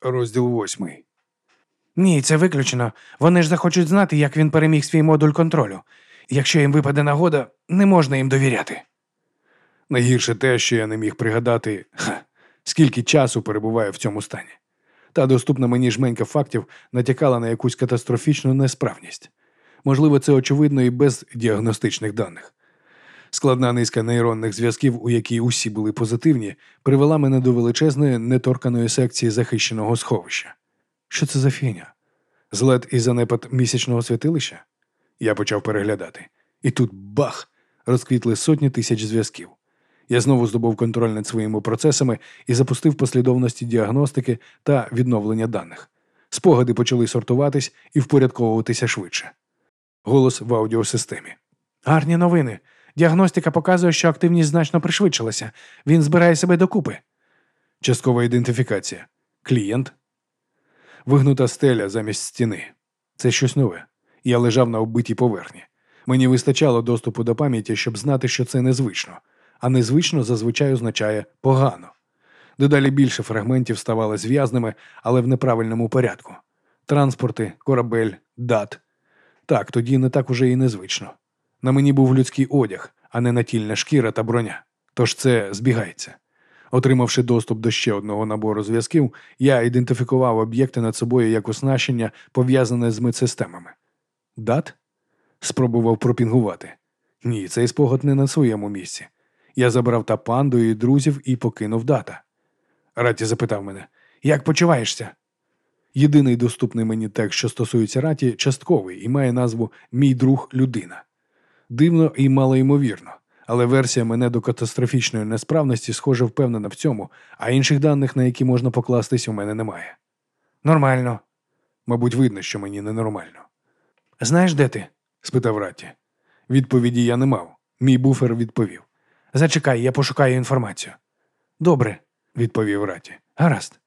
Розділ восьмий. Ні, це виключено. Вони ж захочуть знати, як він переміг свій модуль контролю. Якщо їм випаде нагода, не можна їм довіряти. Найгірше те, що я не міг пригадати, ха, скільки часу перебуваю в цьому стані. Та доступна мені жменька фактів натякала на якусь катастрофічну несправність. Можливо, це очевидно і без діагностичних даних. Складна низка нейронних зв'язків, у якій усі були позитивні, привела мене до величезної неторканої секції захищеного сховища. Що це за фігня? Злет і занепад місячного святилища? Я почав переглядати. І тут бах! розквітли сотні тисяч зв'язків. Я знову здобув контроль над своїми процесами і запустив послідовності діагностики та відновлення даних. Спогади почали сортуватись і впорядковуватися швидше. Голос в аудіосистемі. Гарні новини. Діагностика показує, що активність значно пришвидшилася. Він збирає себе докупи. Часткова ідентифікація. Клієнт. Вигнута стеля замість стіни. Це щось нове. Я лежав на оббитій поверхні. Мені вистачало доступу до пам'яті, щоб знати, що це незвично, а незвично зазвичай означає погано. Дедалі більше фрагментів ставали зв'язними, але в неправильному порядку. Транспорти, корабель, дат. Так, тоді не так уже і незвично. На мені був людський одяг, а не натільна шкіра та броня. Тож це збігається. Отримавши доступ до ще одного набору зв'язків, я ідентифікував об'єкти над собою як оснащення, пов'язане з медсистемами. Дат? Спробував пропінгувати. Ні, цей спогад не на своєму місці. Я забрав та панду і друзів і покинув дата. Раті запитав мене, як почуваєшся? Єдиний доступний мені текст, що стосується раті, частковий і має назву Мій друг людина. Дивно і малоймовірно, але версія мене до катастрофічної несправності схоже впевнена в цьому, а інших даних, на які можна покластись, у мене немає. Нормально. Мабуть, видно, що мені ненормально. Знаєш, де ти? спитав Раті. Відповіді я не мав. Мій буфер відповів. Зачекай, я пошукаю інформацію. Добре, відповів Раті. Гаразд.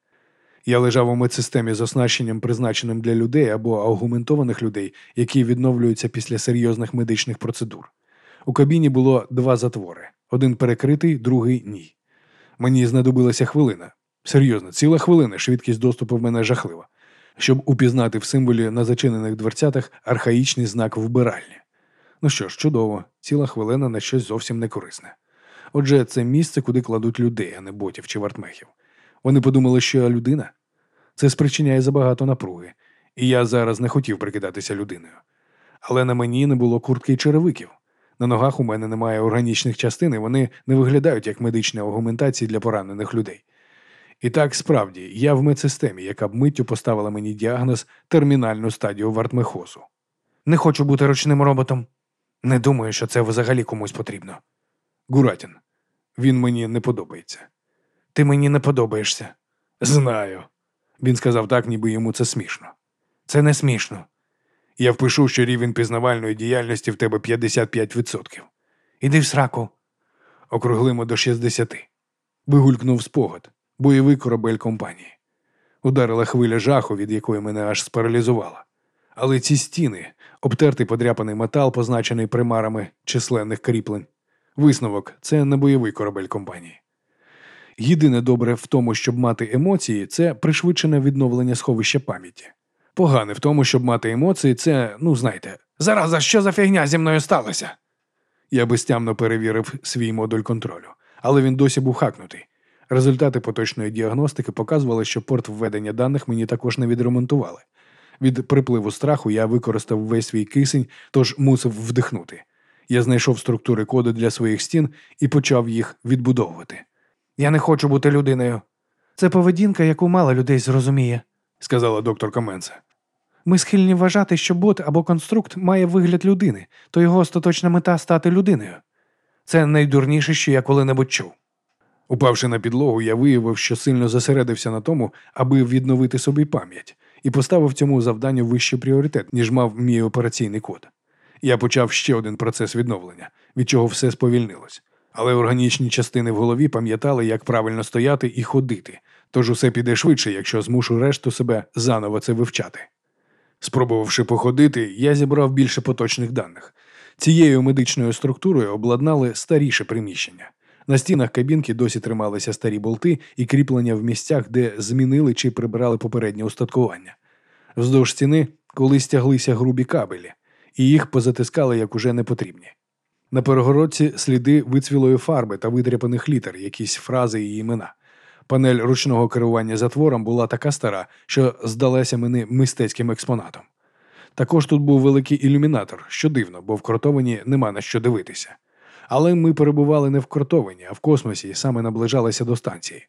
Я лежав у медсистемі з оснащенням, призначеним для людей або аугументованих людей, які відновлюються після серйозних медичних процедур. У кабіні було два затвори: один перекритий, другий ні. Мені знадобилася хвилина. Серйозно, ціла хвилина, швидкість доступу в мене жахлива, щоб упізнати в символі на зачинених дверцятах архаїчний знак вбиральні. Ну що ж, чудово, ціла хвилина на щось зовсім некорисне. Отже, це місце, куди кладуть людей, а не ботів чи вартмехів. Вони подумали, що я людина. Це спричиняє забагато напруги, і я зараз не хотів прикидатися людиною. Але на мені не було куртки й черевиків. На ногах у мене немає органічних частин, і вони не виглядають як медичні аугументації для поранених людей. І так справді я в медсистемі, яка б миттю поставила мені діагноз термінальну стадію вартмехозу. Не хочу бути ручним роботом. Не думаю, що це взагалі комусь потрібно. Гуратін, він мені не подобається. Ти мені не подобаєшся. Знаю. Він сказав так, ніби йому це смішно. Це не смішно. Я впишу, що рівень пізнавальної діяльності в тебе 55%. Іди в сраку. Округлимо до 60. Вигулькнув спогад, бойовий корабель компанії. Ударила хвиля жаху, від якої мене аж спаралізувала. Але ці стіни, обтертий подряпаний метал, позначений примарами численних кріплень. Висновок це не бойовий корабель компанії. Єдине добре в тому, щоб мати емоції, це пришвидшене відновлення сховища пам'яті. Погане в тому, щоб мати емоції, це, ну знаєте, зараза, що за фігня зі мною сталося? Я безтямно перевірив свій модуль контролю, але він досі був хакнутий. Результати поточної діагностики показували, що порт введення даних мені також не відремонтували. Від припливу страху я використав весь свій кисень, тож мусив вдихнути. Я знайшов структури коду для своїх стін і почав їх відбудовувати. Я не хочу бути людиною. Це поведінка, яку мало людей зрозуміє, сказала доктор Каменса. Ми схильні вважати, що бот або конструкт має вигляд людини, то його остаточна мета стати людиною. Це найдурніше, що я коли-небудь чув. Упавши на підлогу, я виявив, що сильно зосередився на тому, аби відновити собі пам'ять, і поставив цьому завданню вищий пріоритет, ніж мав мій операційний код. Я почав ще один процес відновлення, від чого все сповільнилось. Але органічні частини в голові пам'ятали, як правильно стояти і ходити, тож усе піде швидше, якщо змушу решту себе заново це вивчати. Спробувавши походити, я зібрав більше поточних даних. Цією медичною структурою обладнали старіше приміщення. На стінах кабінки досі трималися старі болти і кріплення в місцях, де змінили чи прибрали попереднє устаткування. Вздовж стіни колись тяглися грубі кабелі, і їх позатискали як уже непотрібні. На перегородці сліди вицвілої фарби та видряпаних літер, якісь фрази і імена. Панель ручного керування затвором була така стара, що здалася мені мистецьким експонатом. Також тут був великий ілюмінатор, що дивно, бо в кротовані нема на що дивитися. Але ми перебували не в кротовані, а в космосі і саме наближалися до станції.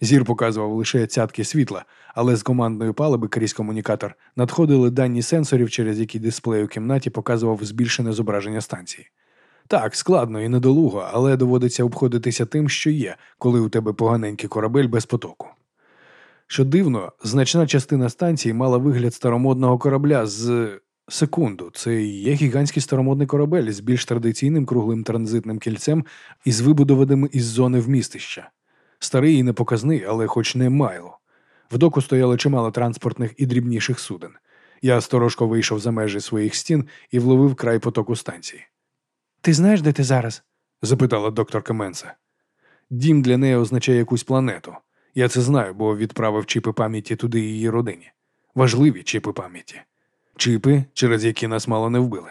Зір показував лише цятки світла, але з командної палиби крізь комунікатор надходили дані сенсорів, через які дисплей у кімнаті показував збільшене зображення станції. Так, складно і недолуго, але доводиться обходитися тим, що є, коли у тебе поганенький корабель без потоку. Що дивно, значна частина станції мала вигляд старомодного корабля з секунду. Це є гігантський старомодний корабель з більш традиційним круглим транзитним кільцем і з вибудованими із зони вмістища. Старий і непоказний, але хоч не майло. В доку стояло чимало транспортних і дрібніших суден. Я сторожко вийшов за межі своїх стін і вловив край потоку станції. Ти знаєш, де ти зараз? запитала докторка Менса. Дім для неї означає якусь планету. Я це знаю, бо відправив чіпи пам'яті туди її родині. Важливі чіпи пам'яті. Чіпи, через які нас мало не вбили.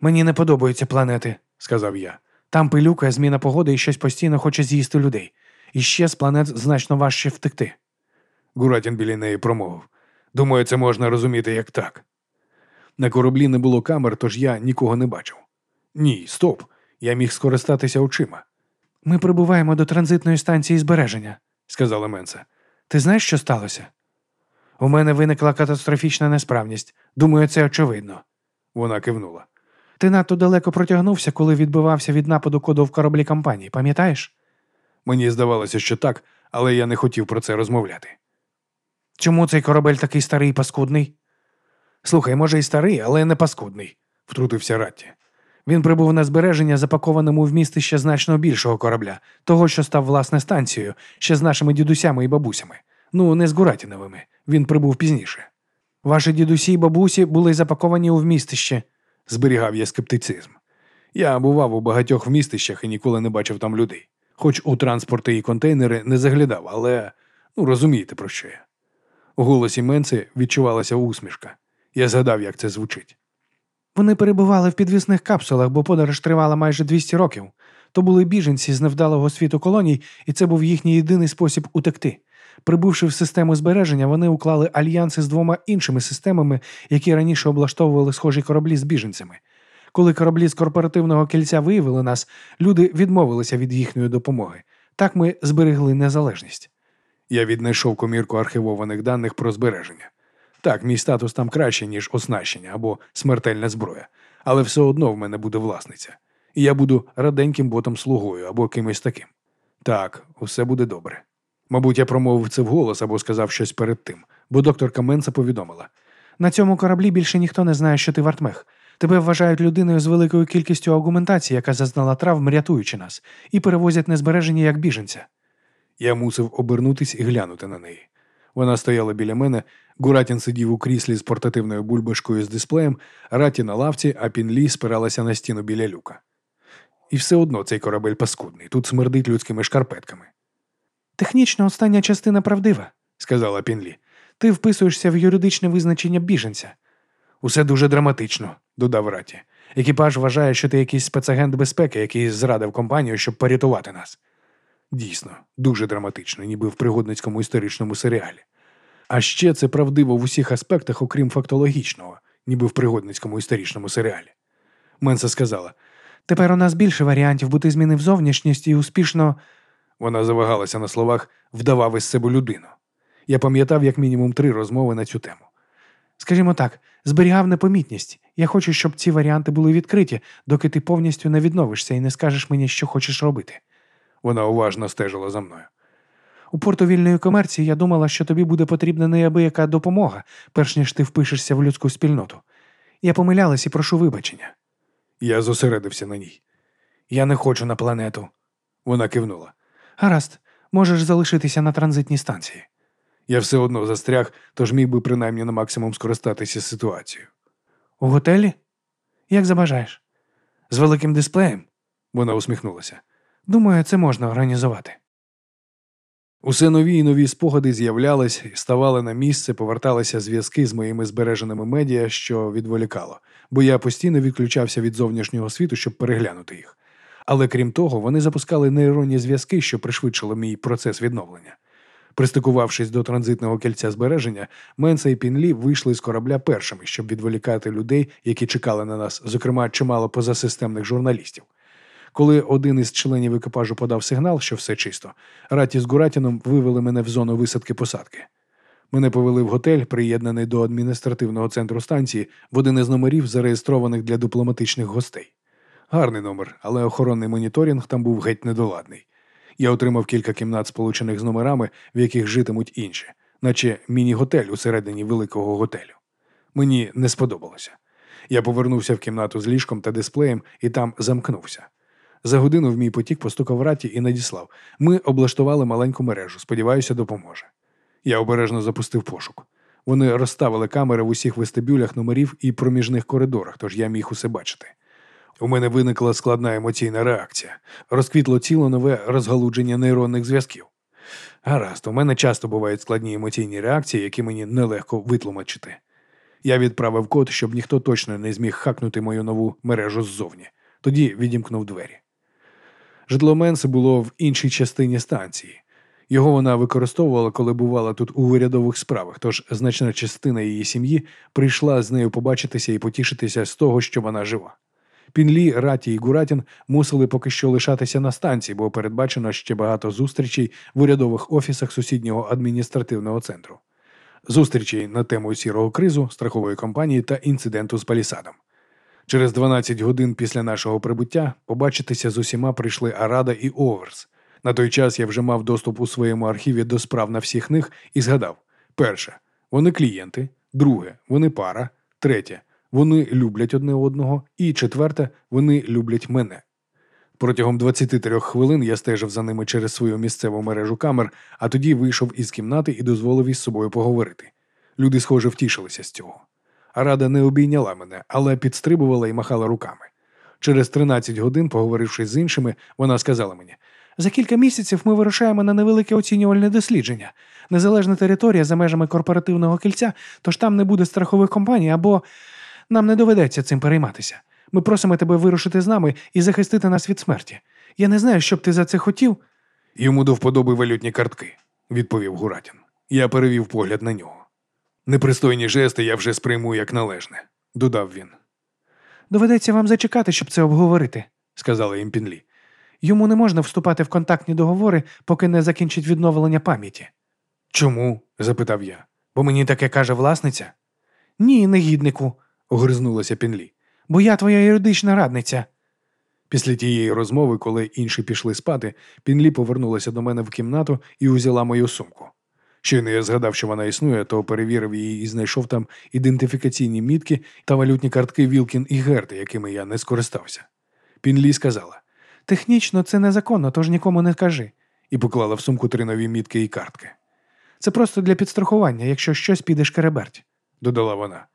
Мені не подобаються планети, сказав я. Там пилюка, зміна погоди і щось постійно хоче з'їсти людей. І ще з планет значно важче втекти. Гуратін біля неї промовив. Думаю, це можна розуміти як так. На кораблі не було камер, тож я нікого не бачив. Ні, стоп. Я міг скористатися очима. Ми прибуваємо до транзитної станції збереження, сказала Менса. Ти знаєш, що сталося? У мене виникла катастрофічна несправність. Думаю, це очевидно. Вона кивнула. Ти надто далеко протягнувся, коли відбивався від нападу коду в кораблі компанії, пам'ятаєш? Мені здавалося, що так, але я не хотів про це розмовляти. Чому цей корабель такий старий і паскудний? Слухай, може, і старий, але не паскудний, втрутився Ратті. Він прибув на збереження, запакованому в місти ще значно більшого корабля, того, що став власне станцією, ще з нашими дідусями і бабусями. Ну, не з Гуратіновими. Він прибув пізніше. Ваші дідусі і бабусі були запаковані у вмістище, зберігав я скептицизм. Я бував у багатьох вмістищах і ніколи не бачив там людей. Хоч у транспорти і контейнери не заглядав, але ну розумієте, про що я. У голосі Менци відчувалася усмішка. Я згадав, як це звучить. Вони перебували в підвісних капсулах, бо подорож тривала майже 200 років. То були біженці з невдалого світу колоній, і це був їхній єдиний спосіб утекти. Прибувши в систему збереження, вони уклали альянси з двома іншими системами, які раніше облаштовували схожі кораблі з біженцями. Коли кораблі з корпоративного кільця виявили нас, люди відмовилися від їхньої допомоги. Так ми зберегли незалежність. Я віднайшов комірку архівованих даних про збереження. Так, мій статус там краще, ніж оснащення або смертельна зброя, але все одно в мене буде власниця. І я буду раденьким ботом слугою або кимось таким. Так, усе буде добре. Мабуть, я промовив це вголос або сказав щось перед тим, бо доктор Каменса повідомила: на цьому кораблі більше ніхто не знає, що ти вартмех. Тебе вважають людиною з великою кількістю агументації, яка зазнала травм, рятуючи нас, і перевозять незбережені як біженця. Я мусив обернутись і глянути на неї. Вона стояла біля мене, Гуратін сидів у кріслі з портативною бульбашкою з дисплеєм, раті на лавці, а Пінлі спиралася на стіну біля люка. І все одно цей корабель паскудний, тут смердить людськими шкарпетками. Технічно остання частина правдива, сказала Пінлі. Ти вписуєшся в юридичне визначення біженця. Усе дуже драматично, додав Раті. Екіпаж вважає, що ти якийсь спецагент безпеки, який зрадив компанію, щоб порятувати нас. Дійсно, дуже драматично, ніби в пригодницькому історичному серіалі. А ще це правдиво в усіх аспектах, окрім фактологічного, ніби в пригодницькому історичному серіалі. Менса сказала: Тепер у нас більше варіантів, бо ти змінив зовнішність і успішно. Вона завагалася на словах, вдавав із себе людину. Я пам'ятав як мінімум три розмови на цю тему. Скажімо так, зберігав непомітність. Я хочу, щоб ці варіанти були відкриті, доки ти повністю не відновишся і не скажеш мені, що хочеш робити. Вона уважно стежила за мною. У порту вільної комерції я думала, що тобі буде потрібна неабияка допомога, перш ніж ти впишешся в людську спільноту. Я помилялась і прошу вибачення. Я зосередився на ній. Я не хочу на планету. Вона кивнула. Гаразд, можеш залишитися на транзитній станції. Я все одно застряг, тож міг би принаймні на максимум скористатися ситуацією. У готелі? Як забажаєш? З великим дисплеєм? Вона усміхнулася. Думаю, це можна організувати. Усе нові і нові спогади з'являлись, ставали на місце, поверталися зв'язки з моїми збереженими медіа, що відволікало, бо я постійно відключався від зовнішнього світу, щоб переглянути їх. Але крім того, вони запускали нейронні зв'язки, що пришвидшили мій процес відновлення. Пристикувавшись до транзитного кільця збереження, Менса і Пінлі вийшли з корабля першими, щоб відволікати людей, які чекали на нас, зокрема чимало позасистемних журналістів. Коли один із членів екіпажу подав сигнал, що все чисто, Раті з Гуратіном вивели мене в зону висадки посадки. Мене повели в готель, приєднаний до адміністративного центру станції, в один із номерів, зареєстрованих для дипломатичних гостей. Гарний номер, але охоронний моніторинг там був геть недоладний. Я отримав кілька кімнат, сполучених з номерами, в яких житимуть інші, наче міні-готель усередині великого готелю. Мені не сподобалося. Я повернувся в кімнату з ліжком та дисплеєм і там замкнувся. За годину в мій потік постукав раті і надіслав. Ми облаштували маленьку мережу, сподіваюся, допоможе. Я обережно запустив пошук. Вони розставили камери в усіх вестибюлях номерів і проміжних коридорах, тож я міг усе бачити. У мене виникла складна емоційна реакція. Розквітло ціло нове розгалудження нейронних зв'язків. Гаразд, у мене часто бувають складні емоційні реакції, які мені нелегко витлумачити. Я відправив код, щоб ніхто точно не зміг хакнути мою нову мережу ззовні. Тоді відімкнув двері. Житло Менси було в іншій частині станції. Його вона використовувала, коли бувала тут у вирядових справах, тож значна частина її сім'ї прийшла з нею побачитися і потішитися з того, що вона жива. Пінлі, Раті і Гуратін мусили поки що лишатися на станції, бо передбачено ще багато зустрічей в урядових офісах сусіднього адміністративного центру. Зустрічей на тему сірого кризу, страхової компанії та інциденту з палісадом. Через 12 годин після нашого прибуття побачитися з усіма прийшли Арада і Оверс. На той час я вже мав доступ у своєму архіві до справ на всіх них і згадав: перше, вони клієнти, друге, вони пара, третє, вони люблять одне одного, і четверте, вони люблять мене. Протягом 23 хвилин я стежив за ними через свою місцеву мережу камер, а тоді вийшов із кімнати і дозволив із собою поговорити. Люди, схоже, втішилися з цього. Рада не обійняла мене, але підстрибувала і махала руками. Через 13 годин, поговоривши з іншими, вона сказала мені: за кілька місяців ми вирушаємо на невелике оцінювальне дослідження. Незалежна територія за межами корпоративного кільця, тож там не буде страхових компаній, або нам не доведеться цим перейматися. Ми просимо тебе вирушити з нами і захистити нас від смерті. Я не знаю, що б ти за це хотів. Йому до вподоби валютні картки, відповів Гуратін. Я перевів погляд на нього. Непристойні жести я вже сприйму як належне, додав він. Доведеться вам зачекати, щоб це обговорити, сказала їм Пінлі. Йому не можна вступати в контактні договори, поки не закінчить відновлення пам'яті. Чому? запитав я. Бо мені таке каже власниця? Ні, негіднику, огризнулася Пінлі. Бо я твоя юридична радниця. Після тієї розмови, коли інші пішли спати, Пінлі повернулася до мене в кімнату і узяла мою сумку. Щойно я згадав, що вона існує, то перевірив її і знайшов там ідентифікаційні мітки та валютні картки Вілкін і Герти, якими я не скористався. Пінлі сказала: Технічно це незаконно, тож нікому не кажи, і поклала в сумку три нові мітки і картки. Це просто для підстрахування, якщо щось піде шкереберть, додала вона.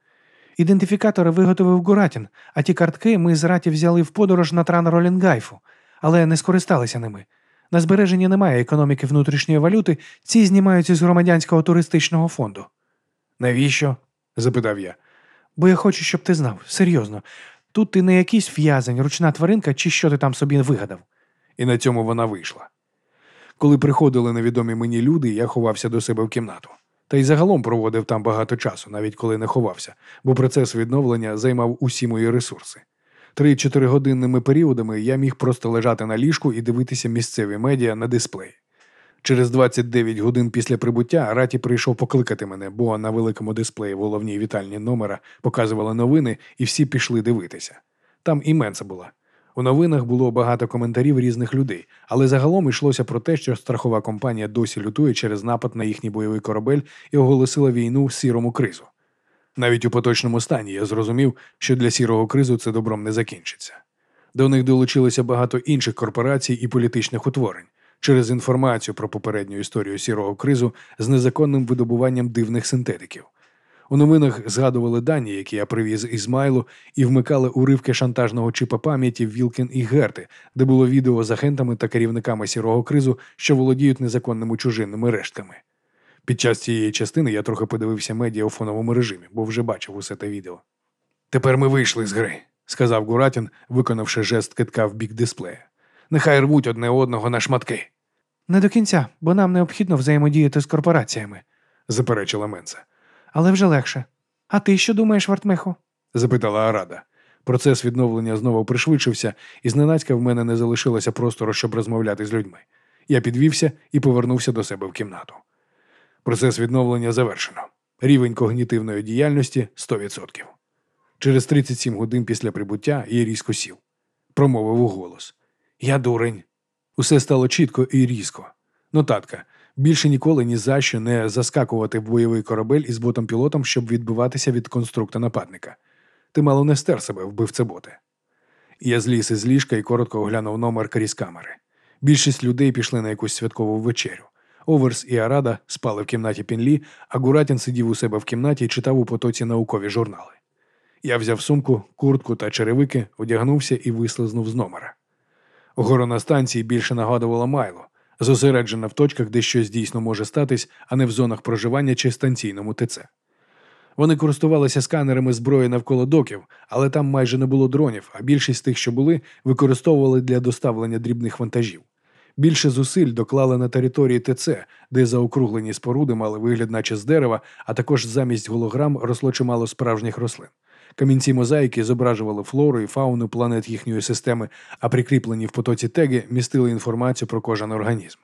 Ідентифікатори виготовив Гуратін, а ті картки ми з раті взяли в подорож на тран Ролінгайфу, але не скористалися ними. На збереженні немає економіки внутрішньої валюти, ці знімаються з громадянського туристичного фонду. Навіщо? запитав я. Бо я хочу, щоб ти знав, серйозно. Тут ти не якийсь в'язень, ручна тваринка чи що ти там собі вигадав. І на цьому вона вийшла. Коли приходили невідомі мені люди, я ховався до себе в кімнату. Та й загалом проводив там багато часу, навіть коли не ховався, бо процес відновлення займав усі мої ресурси. Три-чотири годинними періодами я міг просто лежати на ліжку і дивитися місцеві медіа на дисплеї. Через 29 годин після прибуття Раті прийшов покликати мене, бо на великому дисплеї в головній вітальні номера показували новини, і всі пішли дивитися. Там і Менса була. У новинах було багато коментарів різних людей, але загалом йшлося про те, що страхова компанія досі лютує через напад на їхній бойовий корабель і оголосила війну сірому кризу. Навіть у поточному стані я зрозумів, що для сірого кризу це добром не закінчиться. До них долучилося багато інших корпорацій і політичних утворень через інформацію про попередню історію сірого кризу з незаконним видобуванням дивних синтетиків. У новинах згадували дані, які я привіз із Майлу, і вмикали уривки шантажного чипа пам'яті Вілкін і Герти, де було відео з агентами та керівниками сірого кризу, що володіють незаконними чужинними рештками. Під час цієї частини я трохи подивився медіа у фоновому режимі, бо вже бачив усе те відео. Тепер ми вийшли з гри, сказав Гуратін, виконавши жест китка в бік дисплея. Нехай рвуть одне одного на шматки, Не до кінця, бо нам необхідно взаємодіяти з корпораціями. заперечила Менса. Але вже легше. А ти що думаєш, Вартмеху? запитала Арада. Процес відновлення знову пришвидшився, і зненацька в мене не залишилося простору, щоб розмовляти з людьми. Я підвівся і повернувся до себе в кімнату. Процес відновлення завершено. Рівень когнітивної діяльності 100%. Через 37 годин після прибуття я різко сів. Промовив у голос. Я дурень. Усе стало чітко і різко. Нотатка. Більше ніколи ні за що не заскакувати в бойовий корабель із ботом-пілотом, щоб відбиватися від конструкта нападника. Ти мало не стер себе, вбивце боти. Я зліз із ліжка і коротко оглянув номер крізь-камери. Більшість людей пішли на якусь святкову вечерю. Оверс і Арада спали в кімнаті Пінлі, а Гуратін сидів у себе в кімнаті і читав у потоці наукові журнали. Я взяв сумку, куртку та черевики, одягнувся і вислизнув з номера. Охорона станції більше нагадувала Майло, зосереджена в точках, де щось дійсно може статись, а не в зонах проживання чи станційному ТЦ. Вони користувалися сканерами зброї навколо доків, але там майже не було дронів, а більшість тих, що були, використовували для доставлення дрібних вантажів. Більше зусиль доклали на території ТЦ, де заокруглені споруди мали вигляд, наче з дерева, а також замість голограм росло чимало справжніх рослин. Камінці мозаїки зображували флору і фауну планет їхньої системи, а прикріплені в потоці теги містили інформацію про кожен організм.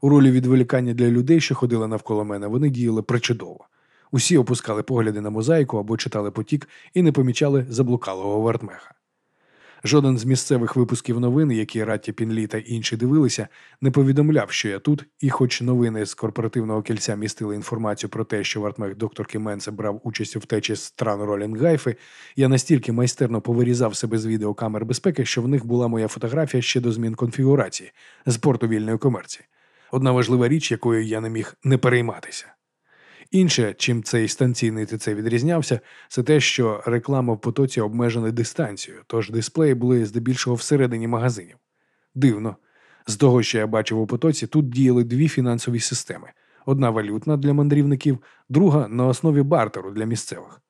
У ролі відволікання для людей, що ходили навколо мене, вони діяли причудово. Усі опускали погляди на мозаїку або читали потік і не помічали заблукалого вартмеха. Жоден з місцевих випусків новин, які Ратті Пінлі та інші дивилися, не повідомляв, що я тут, і хоч новини з корпоративного кільця містили інформацію про те, що вартмех докторки Менсе брав участь у втечі з стран Ролінгайфи, я настільки майстерно повирізав себе з відеокамер безпеки, що в них була моя фотографія ще до змін конфігурації з порту вільної комерції. Одна важлива річ, якою я не міг не перейматися. Інше, чим цей станційний ТЦ відрізнявся, це те, що реклама в потоці обмежена дистанцією, тож дисплеї були здебільшого всередині магазинів. Дивно. З того, що я бачив у потоці, тут діяли дві фінансові системи: одна валютна для мандрівників, друга на основі бартеру для місцевих.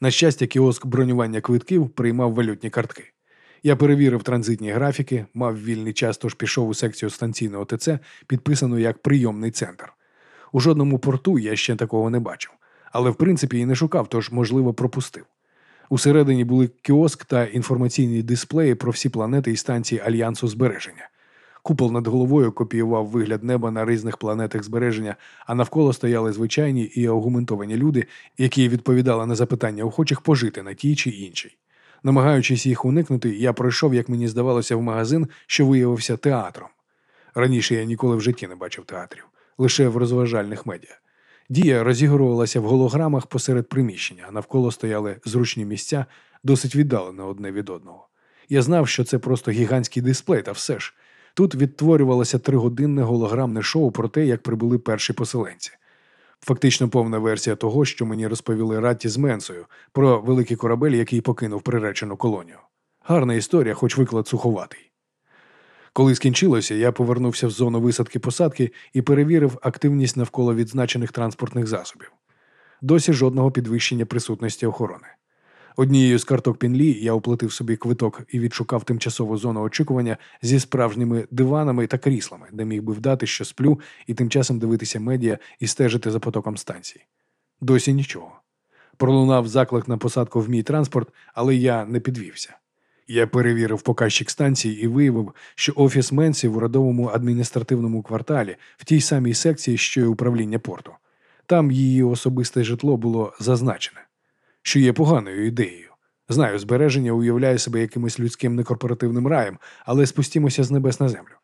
На щастя, кіоск бронювання квитків приймав валютні картки. Я перевірив транзитні графіки, мав вільний час, тож пішов у секцію станційного ТЦ, підписану як прийомний центр. У жодному порту я ще такого не бачив, але в принципі і не шукав, тож, можливо, пропустив. Усередині були кіоск та інформаційні дисплеї про всі планети і станції Альянсу збереження. Купол над головою копіював вигляд неба на різних планетах збереження, а навколо стояли звичайні і аугументовані люди, які відповідали на запитання охочих пожити на тій чи іншій. Намагаючись їх уникнути, я пройшов, як мені здавалося, в магазин, що виявився театром. Раніше я ніколи в житті не бачив театрів лише в розважальних медіа. Дія розігрувалася в голограмах посеред приміщення, а навколо стояли зручні місця, досить віддалено одне від одного. Я знав, що це просто гігантський дисплей, та все ж. Тут відтворювалося тригодинне голограмне шоу про те, як прибули перші поселенці. Фактично повна версія того, що мені розповіли Ратті з Менсою про великий корабель, який покинув приречену колонію. Гарна історія, хоч виклад суховатий. Коли скінчилося, я повернувся в зону висадки посадки і перевірив активність навколо відзначених транспортних засобів. Досі жодного підвищення присутності охорони. Однією з карток Пінлі я оплатив собі квиток і відшукав тимчасову зону очікування зі справжніми диванами та кріслами, де міг би вдати, що сплю, і тим часом дивитися медіа і стежити за потоком станцій. Досі нічого. Пролунав заклик на посадку в мій транспорт, але я не підвівся. Я перевірив показчик станції і виявив, що офіс Менсі в урядовому адміністративному кварталі в тій самій секції, що й управління порту. Там її особисте житло було зазначене, що є поганою ідеєю. Знаю, збереження уявляє себе якимось людським некорпоративним раєм, але спустімося з небес на землю.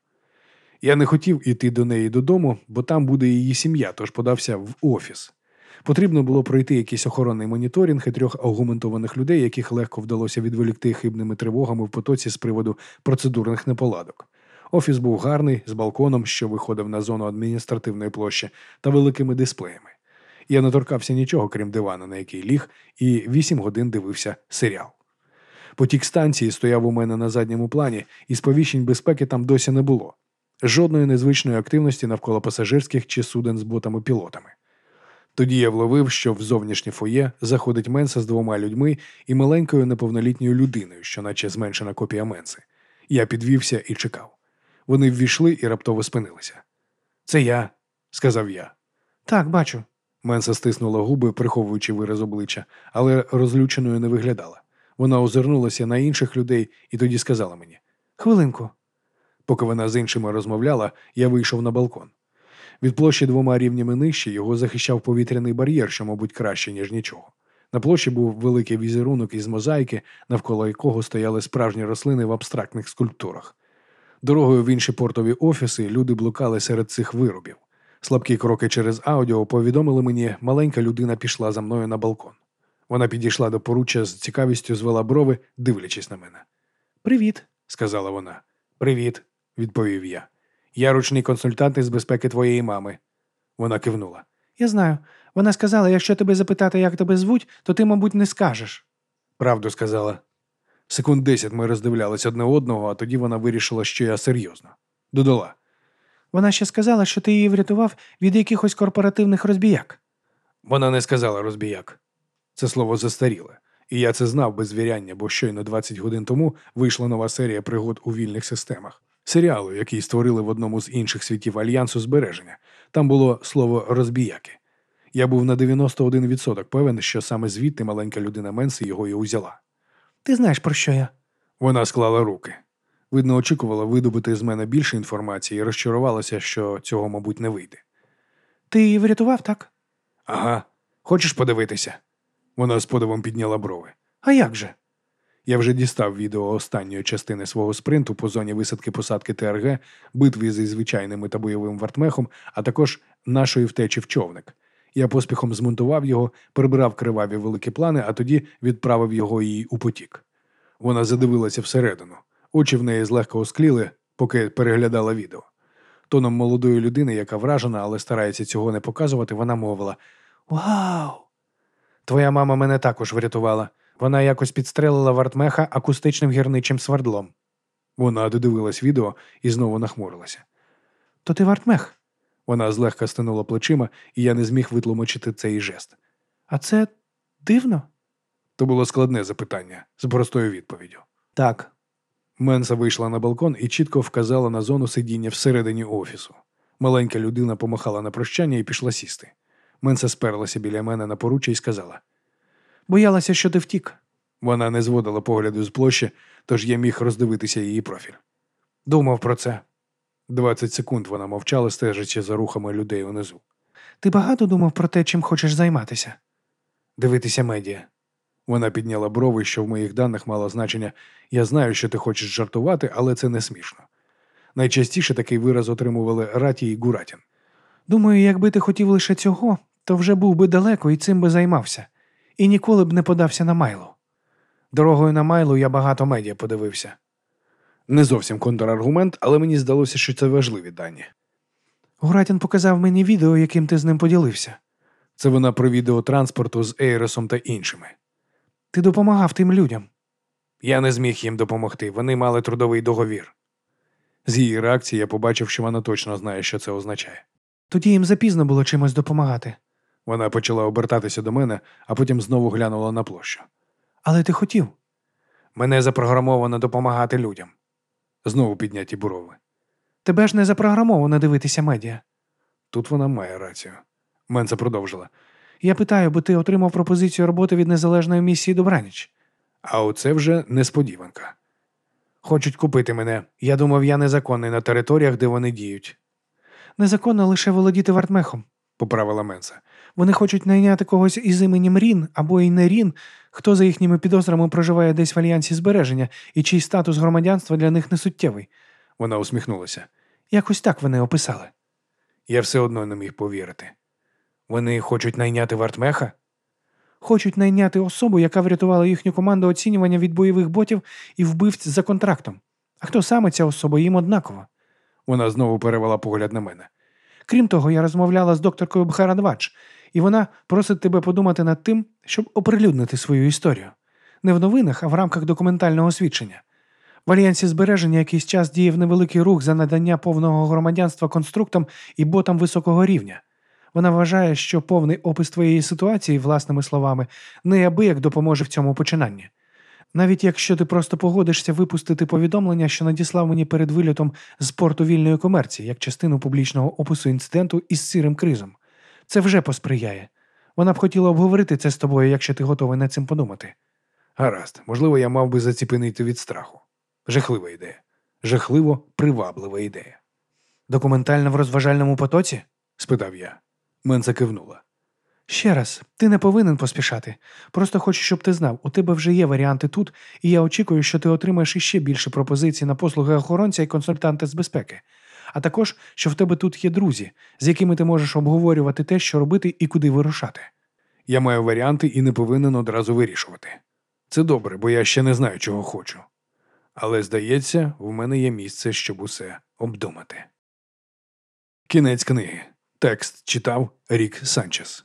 Я не хотів іти до неї додому, бо там буде її сім'я, тож подався в офіс. Потрібно було пройти якийсь охоронний моніторинг і трьох аргументованих людей, яких легко вдалося відволікти хибними тривогами в потоці з приводу процедурних неполадок. Офіс був гарний, з балконом, що виходив на зону адміністративної площі, та великими дисплеями. Я не торкався нічого, крім дивана, на який ліг, і вісім годин дивився серіал. Потік станції стояв у мене на задньому плані, і сповіщень безпеки там досі не було. Жодної незвичної активності навколо пасажирських чи суден з ботами-пілотами. Тоді я вловив, що в зовнішнє фоє заходить Менса з двома людьми і маленькою неповнолітньою людиною, що наче зменшена копія Менси. Я підвівся і чекав. Вони ввійшли і раптово спинилися. Це я, сказав я. Так, бачу. Менса стиснула губи, приховуючи вираз обличчя, але розлюченою не виглядала. Вона озирнулася на інших людей і тоді сказала мені: Хвилинку. Поки вона з іншими розмовляла, я вийшов на балкон. Від площі двома рівнями нижче його захищав повітряний бар'єр, що, мабуть, краще, ніж нічого. На площі був великий візерунок із мозаїки, навколо якого стояли справжні рослини в абстрактних скульптурах. Дорогою в інші портові офіси люди блукали серед цих виробів. Слабкі кроки через аудіо повідомили мені, маленька людина пішла за мною на балкон. Вона підійшла до поруччя з цікавістю звела брови, дивлячись на мене. Привіт. сказала вона. Привіт, відповів я. Я ручний консультант із безпеки твоєї мами. Вона кивнула. Я знаю. Вона сказала, якщо тебе запитати, як тебе звуть, то ти, мабуть, не скажеш. Правду сказала. Секунд десять ми роздивлялись одне одного, а тоді вона вирішила, що я серйозно. Додала. Вона ще сказала, що ти її врятував від якихось корпоративних розбіяк. Вона не сказала розбіяк. Це слово застаріле. І я це знав без звіряння, бо щойно 20 годин тому вийшла нова серія пригод у вільних системах. Серіалу, який створили в одному з інших світів Альянсу збереження. Там було слово розбіяки. Я був на 91% певен, що саме звідти маленька людина Менси його і узяла. Ти знаєш, про що я? Вона склала руки. Видно, очікувала видобути з мене більше інформації і розчарувалася, що цього, мабуть, не вийде. Ти її врятував, так? Ага, хочеш подивитися? Вона з подивом підняла брови. А як же? Я вже дістав відео останньої частини свого спринту по зоні висадки посадки ТРГ, битві зі звичайними та бойовим вартмехом, а також нашої втечі в човник. Я поспіхом змонтував його, прибрав криваві великі плани, а тоді відправив його їй у потік. Вона задивилася всередину. Очі в неї злегка оскліли, поки переглядала відео. Тоном молодої людини, яка вражена, але старається цього не показувати, вона мовила: Вау! Твоя мама мене також врятувала. Вона якось підстрелила вартмеха акустичним гірничим свердлом. Вона додивилась відео і знову нахмурилася. То ти вартмех. Вона злегка стинула плечима, і я не зміг витлумачити цей жест. А це дивно? То було складне запитання з простою відповіддю. Так. Менса вийшла на балкон і чітко вказала на зону сидіння всередині офісу. Маленька людина помахала на прощання і пішла сісти. Менса сперлася біля мене на поруччя і сказала: Боялася, що ти втік. Вона не зводила погляду з площі, тож я міг роздивитися її профіль. Думав про це. Двадцять секунд вона мовчала, стежачи за рухами людей унизу. Ти багато думав про те, чим хочеш займатися? Дивитися медіа. Вона підняла брови, що в моїх даних мало значення. Я знаю, що ти хочеш жартувати, але це не смішно. Найчастіше такий вираз отримували Раті і Гуратін. Думаю, якби ти хотів лише цього, то вже був би далеко і цим би займався, і ніколи б не подався на майлу. Дорогою на майлу я багато медіа подивився. Не зовсім контраргумент, але мені здалося, що це важливі дані. Гуратін показав мені відео, яким ти з ним поділився. Це вона про відео транспорту з Ейросом та іншими. Ти допомагав тим людям. Я не зміг їм допомогти, вони мали трудовий договір. З її реакції я побачив, що вона точно знає, що це означає. Тоді їм запізно було чимось допомагати. Вона почала обертатися до мене, а потім знову глянула на площу. Але ти хотів. Мене запрограмовано допомагати людям. Знову підняті брови. Тебе ж не запрограмовано дивитися медіа. Тут вона має рацію. Менса продовжила. Я питаю, бо ти отримав пропозицію роботи від незалежної місії Добраніч. А оце вже несподіванка. Хочуть купити мене. Я думав, я незаконний на територіях, де вони діють, Незаконно лише володіти вартмехом. поправила Менса. Вони хочуть найняти когось із іменем Рін або і не Рін, хто за їхніми підозрами проживає десь в альянсі збереження і чий статус громадянства для них не суттєвий. Вона усміхнулася. Якось так вони описали. Я все одно не міг повірити. Вони хочуть найняти вартмеха? Хочуть найняти особу, яка врятувала їхню команду оцінювання від бойових ботів і вбивць за контрактом. А хто саме ця особа, їм однаково. Вона знову перевела погляд на мене. Крім того, я розмовляла з докторкою Бхарадвадж, і вона просить тебе подумати над тим, щоб оприлюднити свою історію. Не в новинах, а в рамках документального свідчення. В альянсі збереження якийсь час діяв невеликий рух за надання повного громадянства конструктам і ботам високого рівня. Вона вважає, що повний опис твоєї ситуації, власними словами, неабияк допоможе в цьому починанні. Навіть якщо ти просто погодишся випустити повідомлення, що надіслав мені перед вильотом з порту вільної комерції, як частину публічного опису інциденту із сірим кризом, це вже посприяє. Вона б хотіла обговорити це з тобою, якщо ти готовий над цим подумати. Гаразд, можливо, я мав би заціпенити від страху. Жахлива ідея. Жахливо приваблива ідея. Документально в розважальному потоці? спитав я. Менса кивнула. Ще раз, ти не повинен поспішати. Просто хочу, щоб ти знав, у тебе вже є варіанти тут, і я очікую, що ти отримаєш іще більше пропозицій на послуги охоронця і консультанта з безпеки. А також, що в тебе тут є друзі, з якими ти можеш обговорювати те, що робити і куди вирушати. Я маю варіанти і не повинен одразу вирішувати. Це добре, бо я ще не знаю, чого хочу. Але, здається, в мене є місце, щоб усе обдумати. Кінець книги. Текст читав Рік Санчес.